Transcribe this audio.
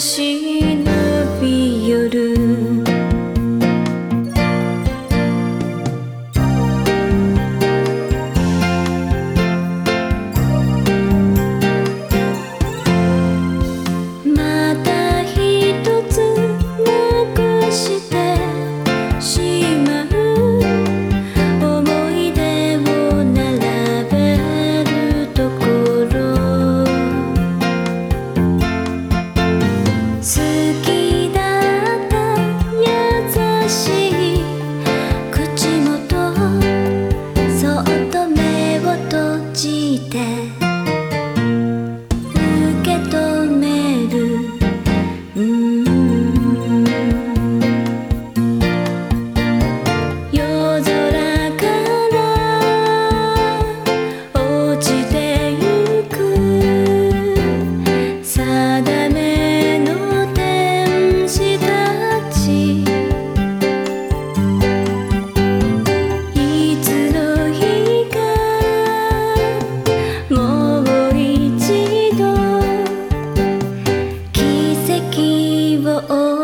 心。哦。